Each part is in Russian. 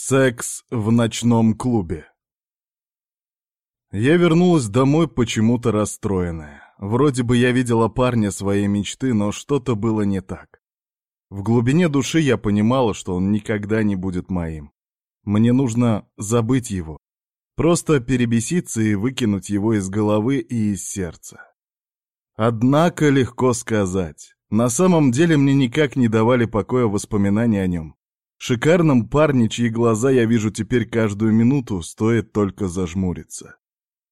Секс в ночном клубе. Я вернулась домой почему-то расстроенная. Вроде бы я видела парня своей мечты, но что-то было не так. В глубине души я понимала, что он никогда не будет моим. Мне нужно забыть его. Просто перебеситься и выкинуть его из головы и из сердца. Однако легко сказать. На самом деле мне никак не давали покоя воспоминания о нем. Шикарном парне, чьи глаза я вижу теперь каждую минуту, стоит только зажмуриться.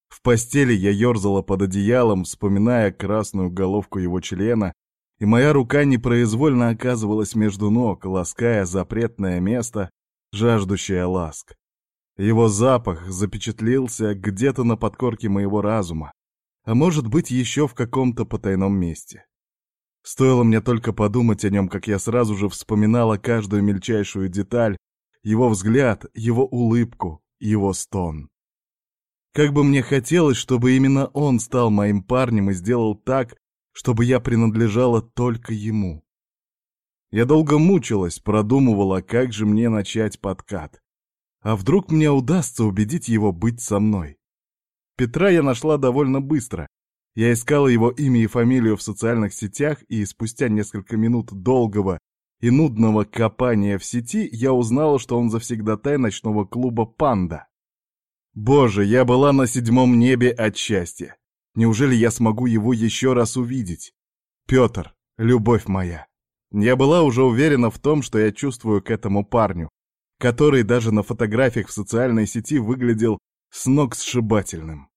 В постели я ерзала под одеялом, вспоминая красную головку его члена, и моя рука непроизвольно оказывалась между ног, лаская запретное место, жаждущее ласк. Его запах запечатлился где-то на подкорке моего разума, а может быть еще в каком-то потайном месте. Стоило мне только подумать о нем, как я сразу же вспоминала каждую мельчайшую деталь, его взгляд, его улыбку, его стон. Как бы мне хотелось, чтобы именно он стал моим парнем и сделал так, чтобы я принадлежала только ему. Я долго мучилась, продумывала, как же мне начать подкат. А вдруг мне удастся убедить его быть со мной? Петра я нашла довольно быстро, я искала его имя и фамилию в социальных сетях, и спустя несколько минут долгого и нудного копания в сети я узнала, что он завсегдатай ночного клуба «Панда». Боже, я была на седьмом небе от счастья. Неужели я смогу его еще раз увидеть? Петр, любовь моя. Я была уже уверена в том, что я чувствую к этому парню, который даже на фотографиях в социальной сети выглядел с ног сшибательным.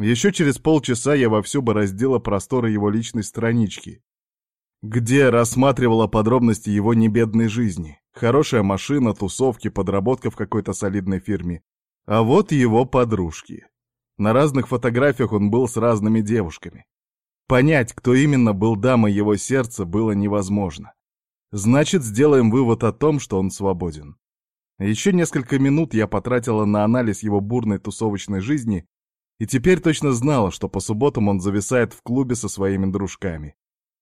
Еще через полчаса я вовсю бороздила просторы его личной странички, где рассматривала подробности его небедной жизни. Хорошая машина, тусовки, подработка в какой-то солидной фирме. А вот его подружки. На разных фотографиях он был с разными девушками. Понять, кто именно был дамой его сердца, было невозможно. Значит, сделаем вывод о том, что он свободен. Еще несколько минут я потратила на анализ его бурной тусовочной жизни и теперь точно знала, что по субботам он зависает в клубе со своими дружками.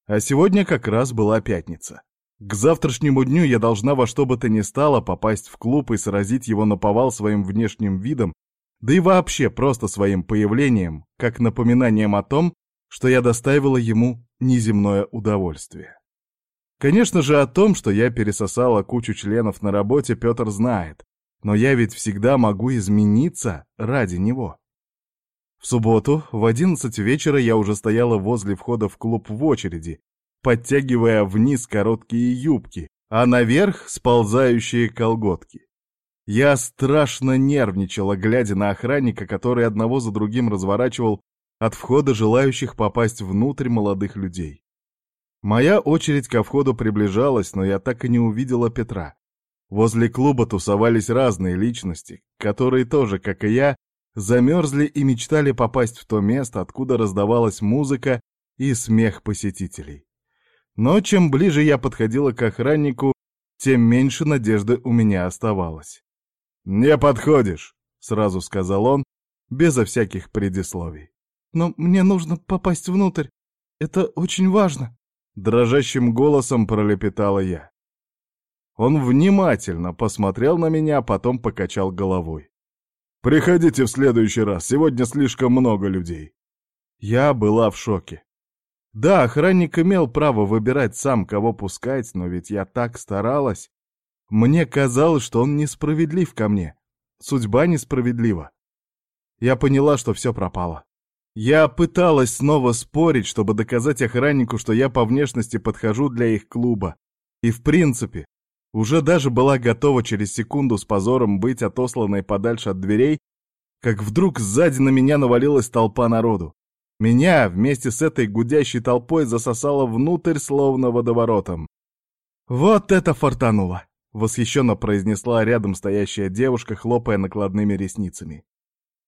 А сегодня как раз была пятница. К завтрашнему дню я должна во что бы то ни стало попасть в клуб и сразить его на повал своим внешним видом, да и вообще просто своим появлением, как напоминанием о том, что я доставила ему неземное удовольствие. Конечно же, о том, что я пересосала кучу членов на работе, Петр знает, но я ведь всегда могу измениться ради него. В субботу в одиннадцать вечера я уже стояла возле входа в клуб в очереди, подтягивая вниз короткие юбки, а наверх сползающие колготки. Я страшно нервничала, глядя на охранника, который одного за другим разворачивал от входа желающих попасть внутрь молодых людей. Моя очередь ко входу приближалась, но я так и не увидела Петра. Возле клуба тусовались разные личности, которые тоже, как и я, замерзли и мечтали попасть в то место, откуда раздавалась музыка и смех посетителей. Но чем ближе я подходила к охраннику, тем меньше надежды у меня оставалось. «Не подходишь», — сразу сказал он, безо всяких предисловий. «Но мне нужно попасть внутрь. Это очень важно», — дрожащим голосом пролепетала я. Он внимательно посмотрел на меня, а потом покачал головой. Приходите в следующий раз, сегодня слишком много людей. Я была в шоке. Да, охранник имел право выбирать сам, кого пускать, но ведь я так старалась. Мне казалось, что он несправедлив ко мне. Судьба несправедлива. Я поняла, что все пропало. Я пыталась снова спорить, чтобы доказать охраннику, что я по внешности подхожу для их клуба. И в принципе, уже даже была готова через секунду с позором быть отосланной подальше от дверей, как вдруг сзади на меня навалилась толпа народу. Меня вместе с этой гудящей толпой засосало внутрь, словно водоворотом. «Вот это фортануло!» — восхищенно произнесла рядом стоящая девушка, хлопая накладными ресницами.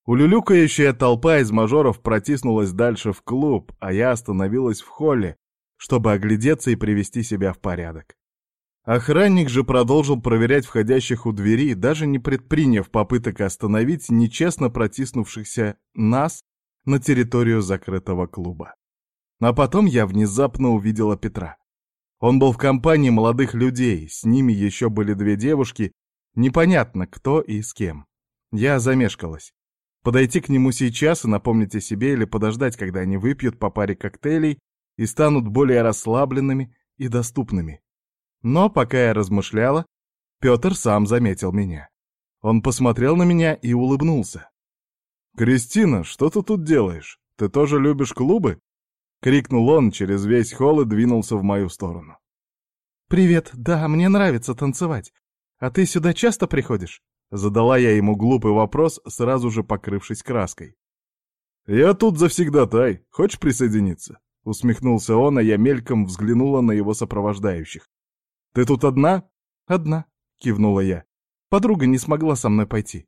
Улюлюкающая толпа из мажоров протиснулась дальше в клуб, а я остановилась в холле, чтобы оглядеться и привести себя в порядок. Охранник же продолжил проверять входящих у двери, даже не предприняв попыток остановить нечестно протиснувшихся нас на территорию закрытого клуба. А потом я внезапно увидела Петра. Он был в компании молодых людей, с ними еще были две девушки, Непонятно, кто и с кем. Я замешкалась. Подойти к нему сейчас и напомнить о себе или подождать, когда они выпьют по паре коктейлей и станут более расслабленными и доступными. Но пока я размышляла, Петр сам заметил меня. Он посмотрел на меня и улыбнулся. «Кристина, что ты тут делаешь? Ты тоже любишь клубы?» — крикнул он через весь холл и двинулся в мою сторону. «Привет, да, мне нравится танцевать. А ты сюда часто приходишь?» Задала я ему глупый вопрос, сразу же покрывшись краской. «Я тут завсегдатай. Хочешь присоединиться?» Усмехнулся он, а я мельком взглянула на его сопровождающих. «Ты тут одна?» «Одна», — кивнула я. «Подруга не смогла со мной пойти».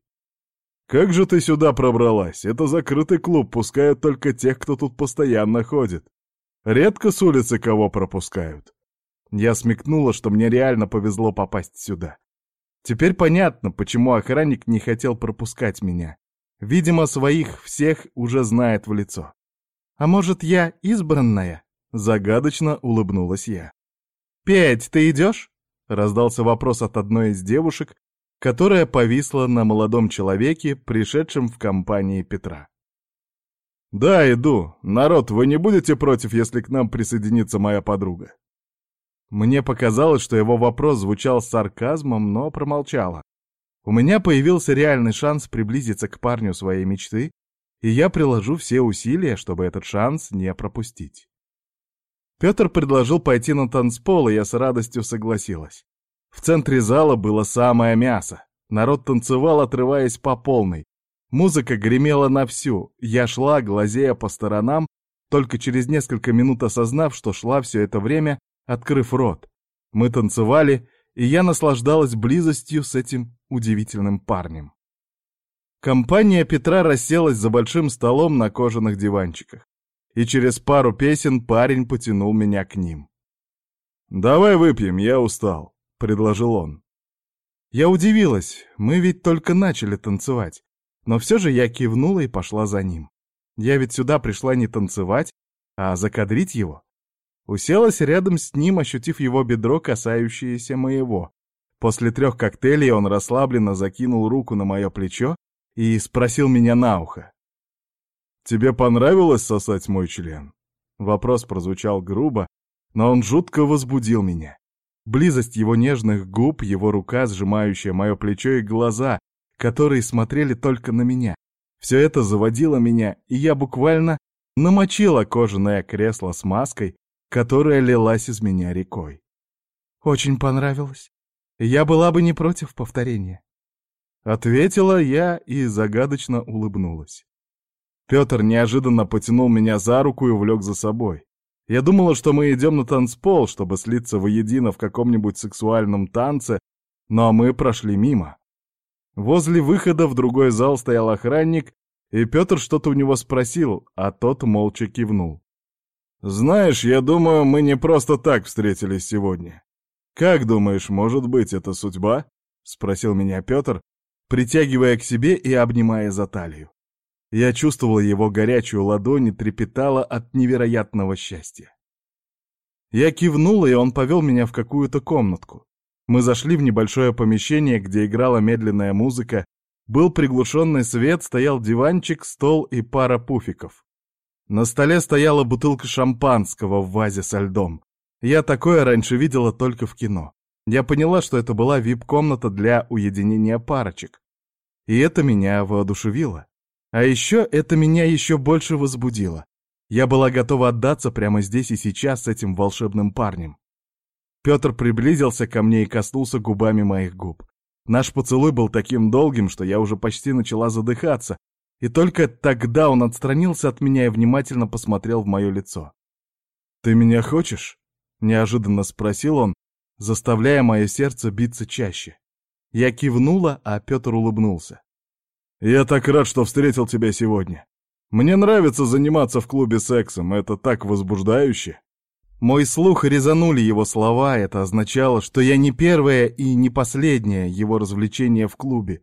«Как же ты сюда пробралась? Это закрытый клуб, пускают только тех, кто тут постоянно ходит. Редко с улицы кого пропускают». Я смекнула, что мне реально повезло попасть сюда. Теперь понятно, почему охранник не хотел пропускать меня. Видимо, своих всех уже знает в лицо. «А может, я избранная?» — загадочно улыбнулась я. «Петь, ты идешь?» — раздался вопрос от одной из девушек, которая повисла на молодом человеке, пришедшем в компании Петра. «Да, иду. Народ, вы не будете против, если к нам присоединится моя подруга?» Мне показалось, что его вопрос звучал с сарказмом, но промолчала. У меня появился реальный шанс приблизиться к парню своей мечты, и я приложу все усилия, чтобы этот шанс не пропустить. Петр предложил пойти на танцпол, и я с радостью согласилась. В центре зала было самое мясо. Народ танцевал, отрываясь по полной. Музыка гремела на всю. Я шла, глазея по сторонам, только через несколько минут осознав, что шла все это время открыв рот. Мы танцевали, и я наслаждалась близостью с этим удивительным парнем. Компания Петра расселась за большим столом на кожаных диванчиках, и через пару песен парень потянул меня к ним. «Давай выпьем, я устал», — предложил он. Я удивилась, мы ведь только начали танцевать, но все же я кивнула и пошла за ним. Я ведь сюда пришла не танцевать, а закадрить его. Уселась рядом с ним, ощутив его бедро, касающееся моего. После трех коктейлей он расслабленно закинул руку на мое плечо и спросил меня на ухо. «Тебе понравилось сосать мой член?» Вопрос прозвучал грубо, но он жутко возбудил меня. Близость его нежных губ, его рука, сжимающая мое плечо и глаза, которые смотрели только на меня. Все это заводило меня, и я буквально намочила кожаное кресло с маской, которая лилась из меня рекой. Очень понравилось. Я была бы не против повторения. Ответила я и загадочно улыбнулась. Петр неожиданно потянул меня за руку и увлек за собой. Я думала, что мы идем на танцпол, чтобы слиться воедино в каком-нибудь сексуальном танце, но мы прошли мимо. Возле выхода в другой зал стоял охранник, и Петр что-то у него спросил, а тот молча кивнул. «Знаешь, я думаю, мы не просто так встретились сегодня. Как думаешь, может быть, это судьба?» — спросил меня Петр, притягивая к себе и обнимая за талию. Я чувствовал его горячую ладонь и трепетала от невероятного счастья. Я кивнула, и он повел меня в какую-то комнатку. Мы зашли в небольшое помещение, где играла медленная музыка, был приглушенный свет, стоял диванчик, стол и пара пуфиков. На столе стояла бутылка шампанского в вазе со льдом. Я такое раньше видела только в кино. Я поняла, что это была вип-комната для уединения парочек. И это меня воодушевило. А еще это меня еще больше возбудило. Я была готова отдаться прямо здесь и сейчас с этим волшебным парнем. Петр приблизился ко мне и коснулся губами моих губ. Наш поцелуй был таким долгим, что я уже почти начала задыхаться, и только тогда он отстранился от меня и внимательно посмотрел в мое лицо. «Ты меня хочешь?» — неожиданно спросил он, заставляя мое сердце биться чаще. Я кивнула, а Петр улыбнулся. «Я так рад, что встретил тебя сегодня. Мне нравится заниматься в клубе сексом, это так возбуждающе». Мой слух резанули его слова, это означало, что я не первое и не последнее его развлечение в клубе,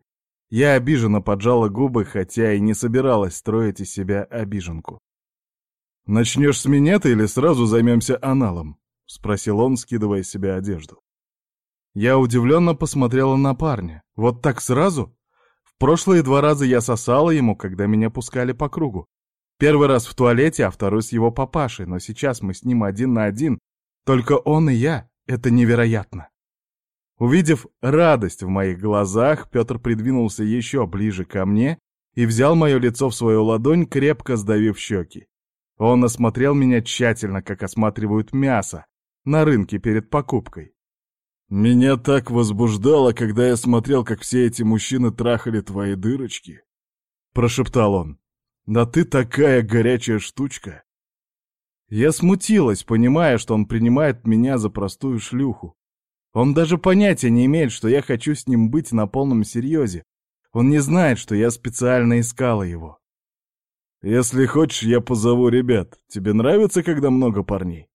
я обиженно поджала губы, хотя и не собиралась строить из себя обиженку. «Начнешь с минета или сразу займемся аналом?» — спросил он, скидывая с себя одежду. Я удивленно посмотрела на парня. Вот так сразу? Прошлые два раза я сосала ему, когда меня пускали по кругу. Первый раз в туалете, а второй с его папашей, но сейчас мы с ним один на один. Только он и я. Это невероятно. Увидев радость в моих глазах, Петр придвинулся еще ближе ко мне и взял мое лицо в свою ладонь, крепко сдавив щеки. Он осмотрел меня тщательно, как осматривают мясо, на рынке перед покупкой. «Меня так возбуждало, когда я смотрел, как все эти мужчины трахали твои дырочки», — прошептал он. «Да ты такая горячая штучка!» Я смутилась, понимая, что он принимает меня за простую шлюху. Он даже понятия не имеет, что я хочу с ним быть на полном серьезе. Он не знает, что я специально искала его. «Если хочешь, я позову ребят. Тебе нравится, когда много парней?»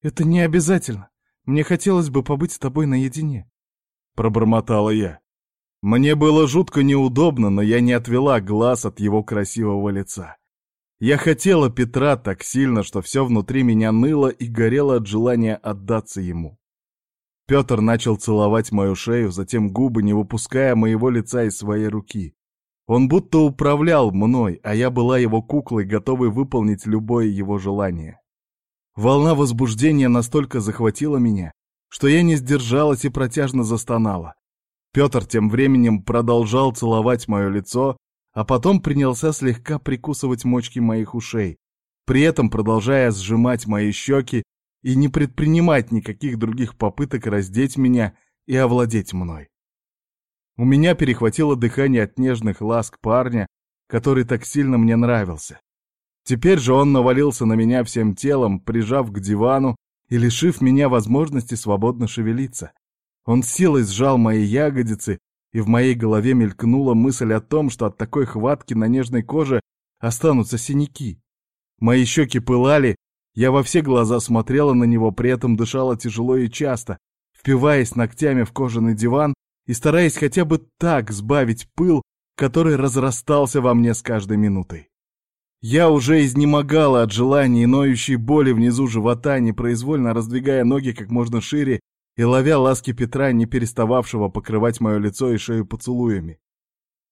«Это не обязательно. Мне хотелось бы побыть с тобой наедине», — пробормотала я. Мне было жутко неудобно, но я не отвела глаз от его красивого лица. Я хотела Петра так сильно, что все внутри меня ныло и горело от желания отдаться ему. Петр начал целовать мою шею, затем губы, не выпуская моего лица из своей руки. Он будто управлял мной, а я была его куклой, готовой выполнить любое его желание. Волна возбуждения настолько захватила меня, что я не сдержалась и протяжно застонала. Петр тем временем продолжал целовать мое лицо, а потом принялся слегка прикусывать мочки моих ушей, при этом продолжая сжимать мои щеки и не предпринимать никаких других попыток раздеть меня и овладеть мной. У меня перехватило дыхание от нежных ласк парня, который так сильно мне нравился. Теперь же он навалился на меня всем телом, прижав к дивану и лишив меня возможности свободно шевелиться. Он силой сжал мои ягодицы, и в моей голове мелькнула мысль о том, что от такой хватки на нежной коже останутся синяки. Мои щеки пылали, я во все глаза смотрела на него, при этом дышала тяжело и часто, впиваясь ногтями в кожаный диван и стараясь хотя бы так сбавить пыл, который разрастался во мне с каждой минутой. Я уже изнемогала от желания и ноющей боли внизу живота, непроизвольно раздвигая ноги как можно шире и ловя ласки Петра, не перестававшего покрывать мое лицо и шею поцелуями.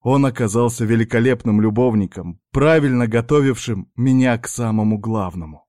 Он оказался великолепным любовником, правильно готовившим меня к самому главному.